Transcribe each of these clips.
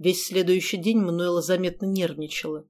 Весь следующий день Мануэла заметно нервничала.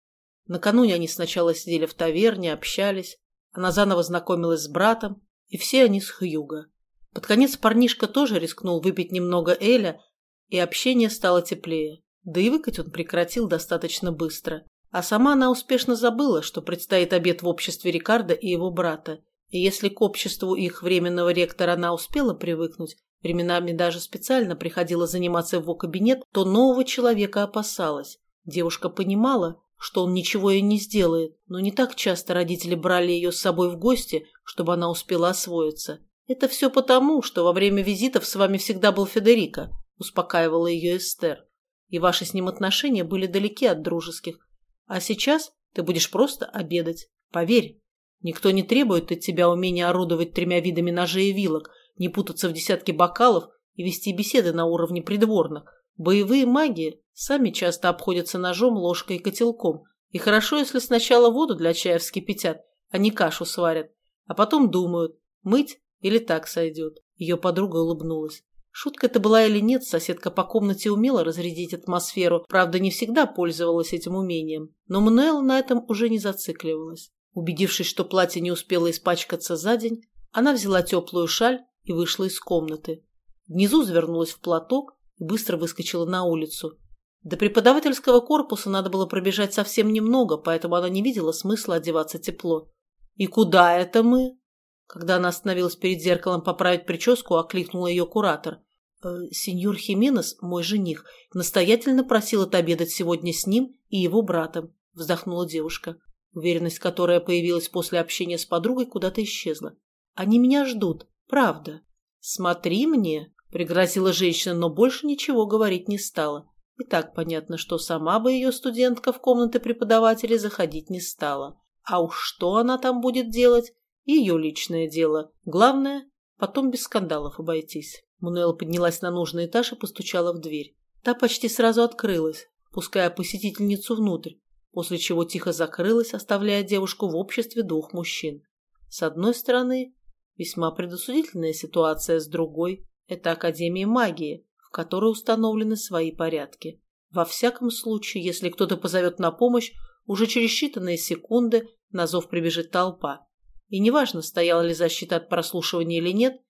Накануне они сначала сидели в таверне, общались. Она заново знакомилась с братом, и все они с Хьюга. Под конец парнишка тоже рискнул выпить немного Эля, и общение стало теплее. Да и выкать он прекратил достаточно быстро. А сама она успешно забыла, что предстоит обед в обществе Рикардо и его брата. И если к обществу их временного ректора она успела привыкнуть, временами даже специально приходила заниматься в его кабинет, то нового человека опасалась. Девушка понимала, что он ничего ей не сделает, но не так часто родители брали ее с собой в гости, чтобы она успела освоиться. «Это все потому, что во время визитов с вами всегда был Федерико», – успокаивала ее Эстер. «И ваши с ним отношения были далеки от дружеских. А сейчас ты будешь просто обедать. Поверь, никто не требует от тебя умения орудовать тремя видами ножей и вилок, не путаться в десятке бокалов и вести беседы на уровне придворных. Боевые маги сами часто обходятся ножом, ложкой и котелком. И хорошо, если сначала воду для чая вскипятят, а не кашу сварят, а потом думают, мыть или так сойдет. Ее подруга улыбнулась. Шутка это была или нет, соседка по комнате умела разрядить атмосферу, правда, не всегда пользовалась этим умением. Но Мануэл на этом уже не зацикливалась. Убедившись, что платье не успело испачкаться за день, она взяла теплую шаль и вышла из комнаты. Внизу завернулась в платок и быстро выскочила на улицу. До преподавательского корпуса надо было пробежать совсем немного, поэтому она не видела смысла одеваться тепло. «И куда это мы?» Когда она остановилась перед зеркалом поправить прическу, окликнула ее куратор. «Э, «Сеньор Хименес, мой жених, настоятельно просил отобедать сегодня с ним и его братом», – вздохнула девушка. Уверенность, которая появилась после общения с подругой, куда-то исчезла. «Они меня ждут, правда». «Смотри мне», – пригрозила женщина, но больше ничего говорить не стала. И так понятно, что сама бы ее студентка в комнаты преподавателей заходить не стала. А уж что она там будет делать, ее личное дело. Главное, потом без скандалов обойтись. Мануэла поднялась на нужный этаж и постучала в дверь. Та почти сразу открылась, пуская посетительницу внутрь, после чего тихо закрылась, оставляя девушку в обществе двух мужчин. С одной стороны, весьма предосудительная ситуация, с другой – это Академия магии, в которой установлены свои порядки. Во всяком случае, если кто-то позовет на помощь, уже через считанные секунды на зов прибежит толпа. И неважно, стояла ли защита от прослушивания или нет,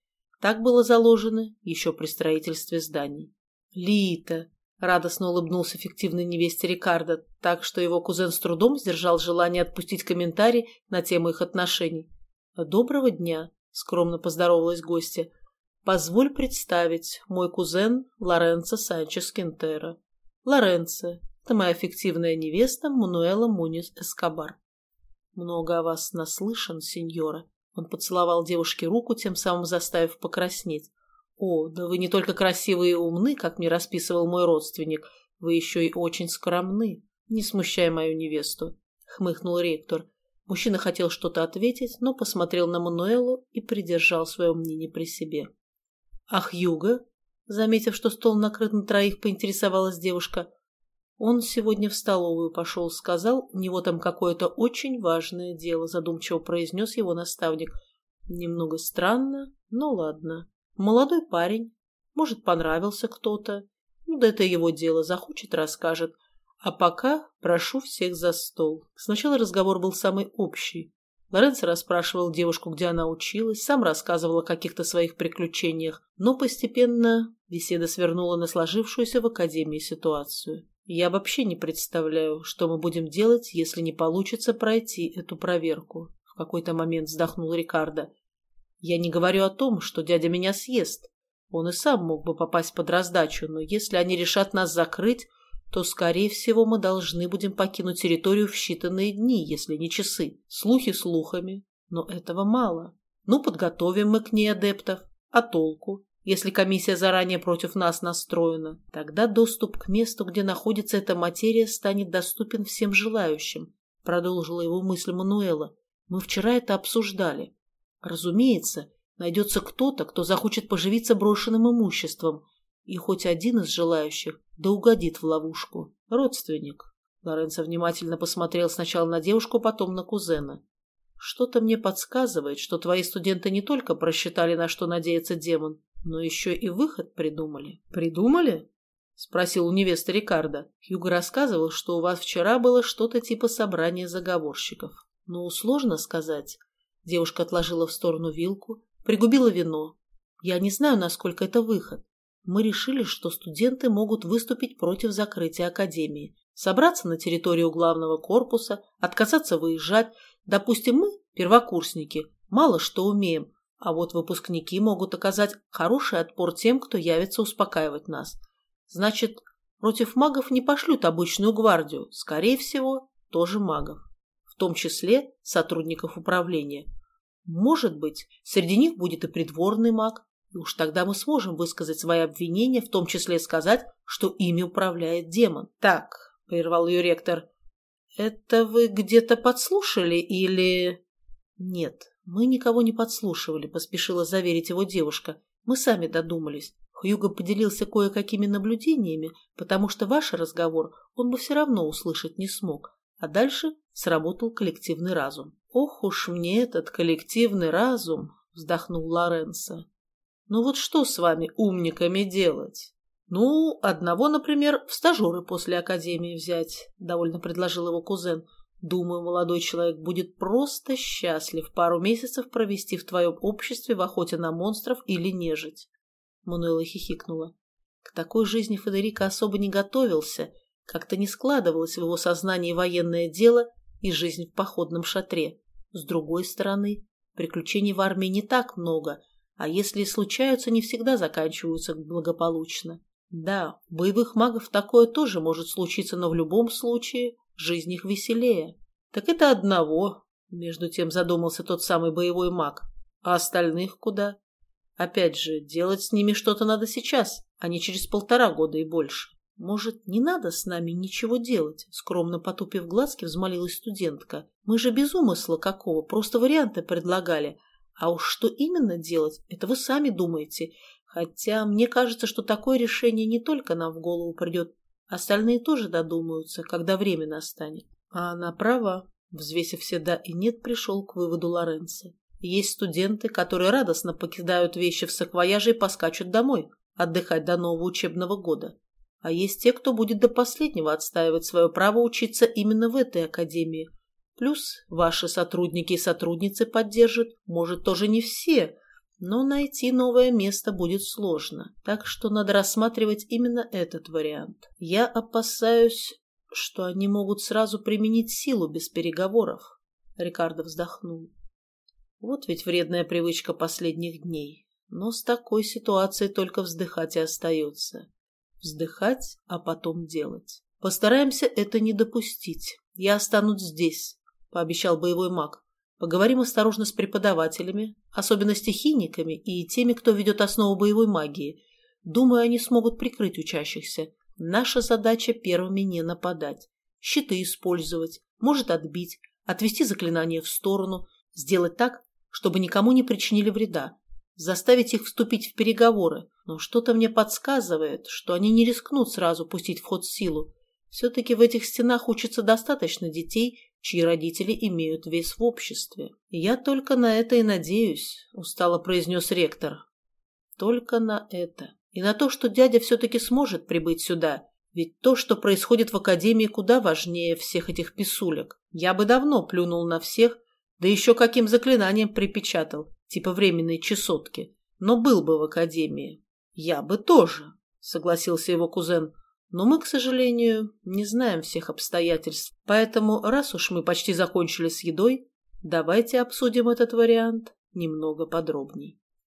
так было заложено еще при строительстве зданий. «Лита!» – радостно улыбнулся фиктивной невесте Рикардо, так что его кузен с трудом сдержал желание отпустить комментарий на тему их отношений. «Доброго дня!» – скромно поздоровалась гостья. «Позволь представить, мой кузен Лоренцо Санчес Кентера. Лоренцо – это моя фиктивная невеста Мануэла Мунис Эскобар. «Много о вас наслышан, сеньора». Он поцеловал девушке руку, тем самым заставив покраснеть. «О, да вы не только красивые и умны, как мне расписывал мой родственник, вы еще и очень скромны. Не смущай мою невесту», — хмыкнул ректор. Мужчина хотел что-то ответить, но посмотрел на Мануэлу и придержал свое мнение при себе. «Ах, Юга!» Заметив, что стол накрыт на троих, поинтересовалась девушка. Он сегодня в столовую пошел, сказал, у него там какое-то очень важное дело, задумчиво произнес его наставник. Немного странно, но ладно. Молодой парень, может, понравился кто-то. Ну да это его дело, захочет, расскажет. А пока прошу всех за стол. Сначала разговор был самый общий. Лоренцо расспрашивал девушку, где она училась, сам рассказывал о каких-то своих приключениях, но постепенно беседа свернула на сложившуюся в академии ситуацию. Я вообще не представляю, что мы будем делать, если не получится пройти эту проверку. В какой-то момент вздохнул Рикардо. Я не говорю о том, что дядя меня съест. Он и сам мог бы попасть под раздачу, но если они решат нас закрыть, то, скорее всего, мы должны будем покинуть территорию в считанные дни, если не часы. Слухи слухами, но этого мало. Ну, подготовим мы к ней адептов. А толку? Если комиссия заранее против нас настроена, тогда доступ к месту, где находится эта материя, станет доступен всем желающим, продолжила его мысль Мануэла. Мы вчера это обсуждали. Разумеется, найдется кто-то, кто захочет поживиться брошенным имуществом, и хоть один из желающих да угодит в ловушку. Родственник. Лоренцо внимательно посмотрел сначала на девушку, потом на кузена. Что-то мне подсказывает, что твои студенты не только просчитали, на что надеется демон, но еще и выход придумали. Придумали? спросил у невесты Рикардо. Хьюго рассказывал, что у вас вчера было что-то типа собрания заговорщиков. Ну, сложно сказать. Девушка отложила в сторону вилку, пригубила вино. Я не знаю, насколько это выход. Мы решили, что студенты могут выступить против закрытия академии, собраться на территорию главного корпуса, отказаться выезжать. Допустим, мы, первокурсники, мало что умеем, а вот выпускники могут оказать хороший отпор тем, кто явится успокаивать нас. Значит, против магов не пошлют обычную гвардию, скорее всего, тоже магов, том числе сотрудников управления. Может быть, среди них будет и придворный маг, и уж тогда мы сможем высказать свои обвинения, в том числе сказать, что ими управляет демон. Так, прервал ее ректор, это вы где-то подслушали или... Нет, мы никого не подслушивали, поспешила заверить его девушка. Мы сами додумались. Хьюго поделился кое-какими наблюдениями, потому что ваш разговор он бы все равно услышать не смог, а дальше сработал коллективный разум. «Ох уж мне этот коллективный разум!» — вздохнул Лоренцо. «Ну вот что с вами, умниками, делать?» «Ну, одного, например, в стажеры после академии взять», — довольно предложил его кузен. «Думаю, молодой человек будет просто счастлив пару месяцев провести в твоем обществе в охоте на монстров или нежить». Мануэла хихикнула. К такой жизни Федерико особо не готовился, как-то не складывалось в его сознании военное дело и жизнь в походном шатре. С другой стороны, приключений в армии не так много, а если и случаются, не всегда заканчиваются благополучно. Да, боевых магов такое тоже может случиться, но в любом случае жизнь их веселее. Так это одного, между тем задумался тот самый боевой маг. А остальных куда? Опять же, делать с ними что-то надо сейчас, а не через полтора года и больше. «Может, не надо с нами ничего делать?» Скромно потупив глазки, взмолилась студентка. «Мы же без умысла какого, просто варианты предлагали. А уж что именно делать, это вы сами думаете. Хотя мне кажется, что такое решение не только нам в голову придет, остальные тоже додумаются, когда время настанет. А она права. Взвесив все «да» и «нет», пришел к выводу Лоренцо. Есть студенты, которые радостно покидают вещи в саквояже и поскачут домой, отдыхать до нового учебного года. А есть те, кто будет до последнего отстаивать свое право учиться именно в этой академии. Плюс ваши сотрудники и сотрудницы поддержат, может, тоже не все, но найти новое место будет сложно, так что надо рассматривать именно этот вариант. Я опасаюсь, что они могут сразу применить силу без переговоров. Рикардо вздохнул. Вот ведь вредная привычка последних дней. Но с такой ситуацией только вздыхать и остается. Вздыхать, а потом делать. Постараемся это не допустить. Я останусь здесь, пообещал боевой маг. Поговорим осторожно с преподавателями, особенно стихийниками и теми, кто ведет основу боевой магии. Думаю, они смогут прикрыть учащихся. Наша задача первыми не нападать. Щиты использовать, может отбить, отвести заклинание в сторону, сделать так, чтобы никому не причинили вреда, заставить их вступить в переговоры. Но что-то мне подсказывает, что они не рискнут сразу пустить в ход силу. Все-таки в этих стенах учатся достаточно детей, чьи родители имеют вес в обществе. «Я только на это и надеюсь», — устало произнес ректор. «Только на это. И на то, что дядя все-таки сможет прибыть сюда. Ведь то, что происходит в Академии, куда важнее всех этих писулек. Я бы давно плюнул на всех, да еще каким заклинанием припечатал, типа временной чесотки. Но был бы в Академии. Я бы тоже», — согласился его кузен. Но мы, к сожалению, не знаем всех обстоятельств, поэтому, раз уж мы почти закончили с едой, давайте обсудим этот вариант немного подробней.